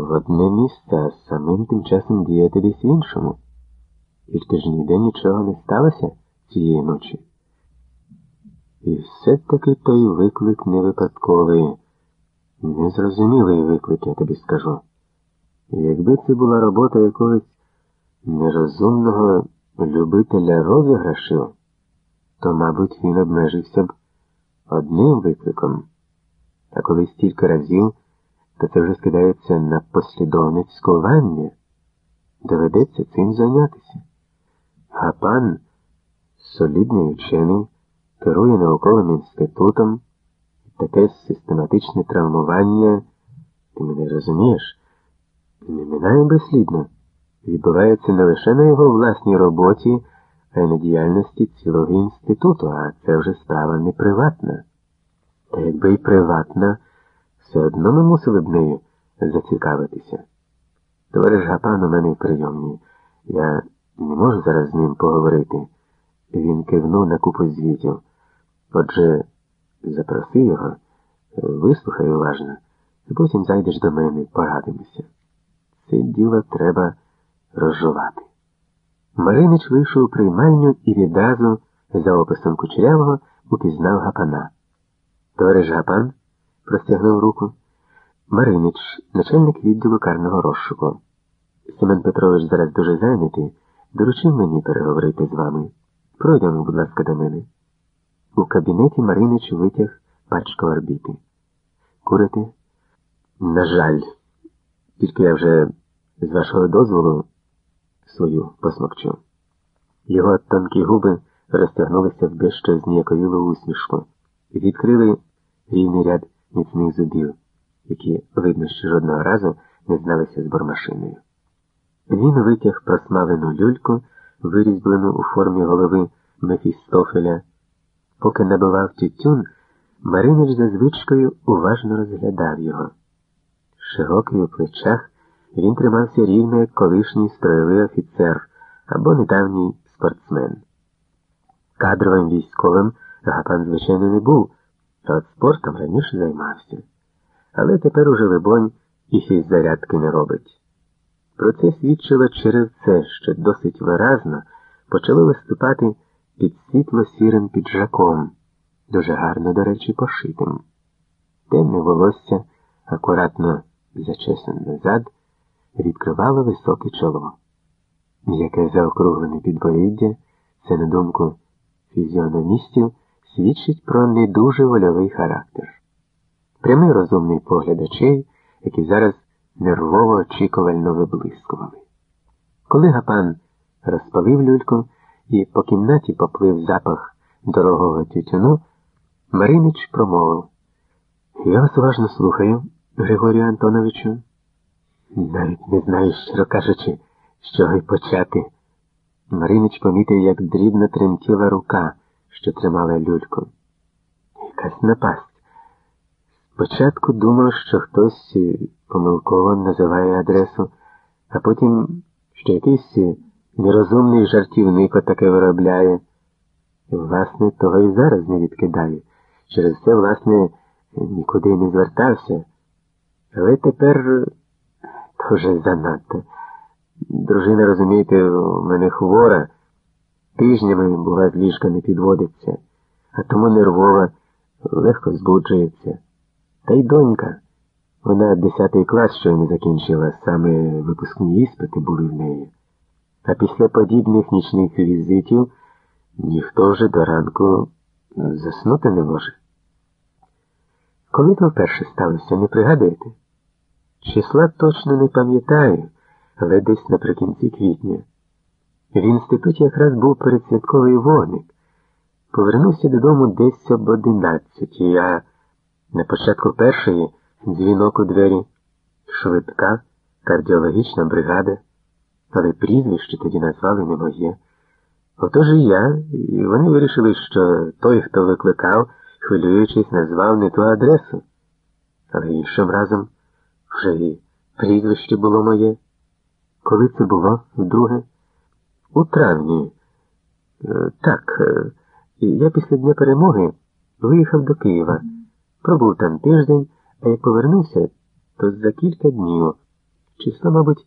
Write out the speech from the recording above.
в одне місце, а самим тим часом діяти десь в іншому. Тільки ж ніде нічого не сталося цієї ночі. І все-таки той виклик не випадковий, незрозумілий виклик, я тобі скажу. Якби це була робота якогось нерозумного любителя розіграшів, то, мабуть, він обмежився б одним викликом. А коли стільки разів, то це вже скидається на послідовне цькування. Доведеться цим зайнятися. А пан, солідний учений, керує науковим інститутом, таке систематичне травмування, ти мене розумієш, не минає безслідно. Відбувається не лише на його власній роботі, а й на діяльності цілого інституту, а це вже справа не. Та якби й приватна, все одно ми мусили б нею зацікавитися. Товариш Гапан у мене в прийомні. Я не можу зараз з ним поговорити. Він кивнув на купу звітів. Отже, запроси його, вислухай уважно, і потім зайдеш до мене, порадимося. Це діло треба розжувати. Маринич вийшов у приймальню і відразу, за описом кучерявого, упізнав гапана. Товариш Гапан простягнув руку. Маринич, начальник відділу карного розшуку. Семен Петрович зараз дуже зайнятий, доручив мені переговорити з вами. Пройдемо, будь ласка, до мене. У кабінеті Маринич витяг пачку орбіти. Курити? На жаль, тільки я вже з вашого дозволу свою посмокчу. Його тонкі губи розтягнулися в дещо зніяковілу усмішку і відкрили рівний ряд міцних зубів, які, видно, ще жодного разу не зналися з бормашиною. Він витяг просмалену люльку, вирізблену у формі голови Мефістофеля. Поки набивав тютюн, Маринич за звичкою уважно розглядав його. Широкий у плечах. Він тримався рівно, як колишній строєвий офіцер або недавній спортсмен. Кадровим військовим Гапан, звичайно, не був, а от спортом раніше займався. Але тепер уже, либонь, і фіззарядки не робить. Про це свідчило через це, що досить виразно почало виступати під світло сірим піджаком, дуже гарно, до речі, пошитим. Темне волосся, акуратно зачесане назад відкривало високе чоло. М'яке заокруглене підборіддя, це, на думку фізіономістів, свідчить про не дуже вольовий характер. Прямий розумний погляд очей, які зараз нервово очікувально виблискували. Коли Гапан розпалив люльку і по кімнаті поплив запах дорогого тютюну, Маринич промовив Я вас уважно слухаю, Григорію Антоновичу. Навіть не знаю, щиро кажучи, з чого й почати. Маринич помітив, як дрібно тремтіла рука, що тримала люльку. Якась напасть. Спочатку думав, що хтось помилково називає адресу, а потім що якийсь нерозумний жартівник отаке виробляє. І, власне, того і зараз не відкидає. Через це, власне, нікуди не звертався. Але тепер. Вже занадто. Дружина, розумієте, у мене хвора, тижнями, бува, з ліжка не підводиться, а тому нервова, легко збуджується. Та й донька. Вона 10 клас щойно закінчила, саме випускні іспити були в неї. А після подібних нічних візитів ніхто вже до ранку заснути не може. Коли то вперше сталося, не пригадуєте? Числа точно не пам'ятаю, але десь наприкінці квітня. В інституті якраз був передсвятковий вогник. Повернувся додому десь об одинадцятій, а на початку першої дзвінок у двері, швидка, кардіологічна бригада, але прізвище тоді назвали не моє. Отож і я, і вони вирішили, що той, хто викликав, хвилюючись, назвав не ту адресу. Але іншим разом вже і прізвище було моє. Коли це було вдруге? У травні. Е, так, е, я після Дня перемоги виїхав до Києва. Пробув там тиждень, а як повернувся, то за кілька днів. Число, мабуть,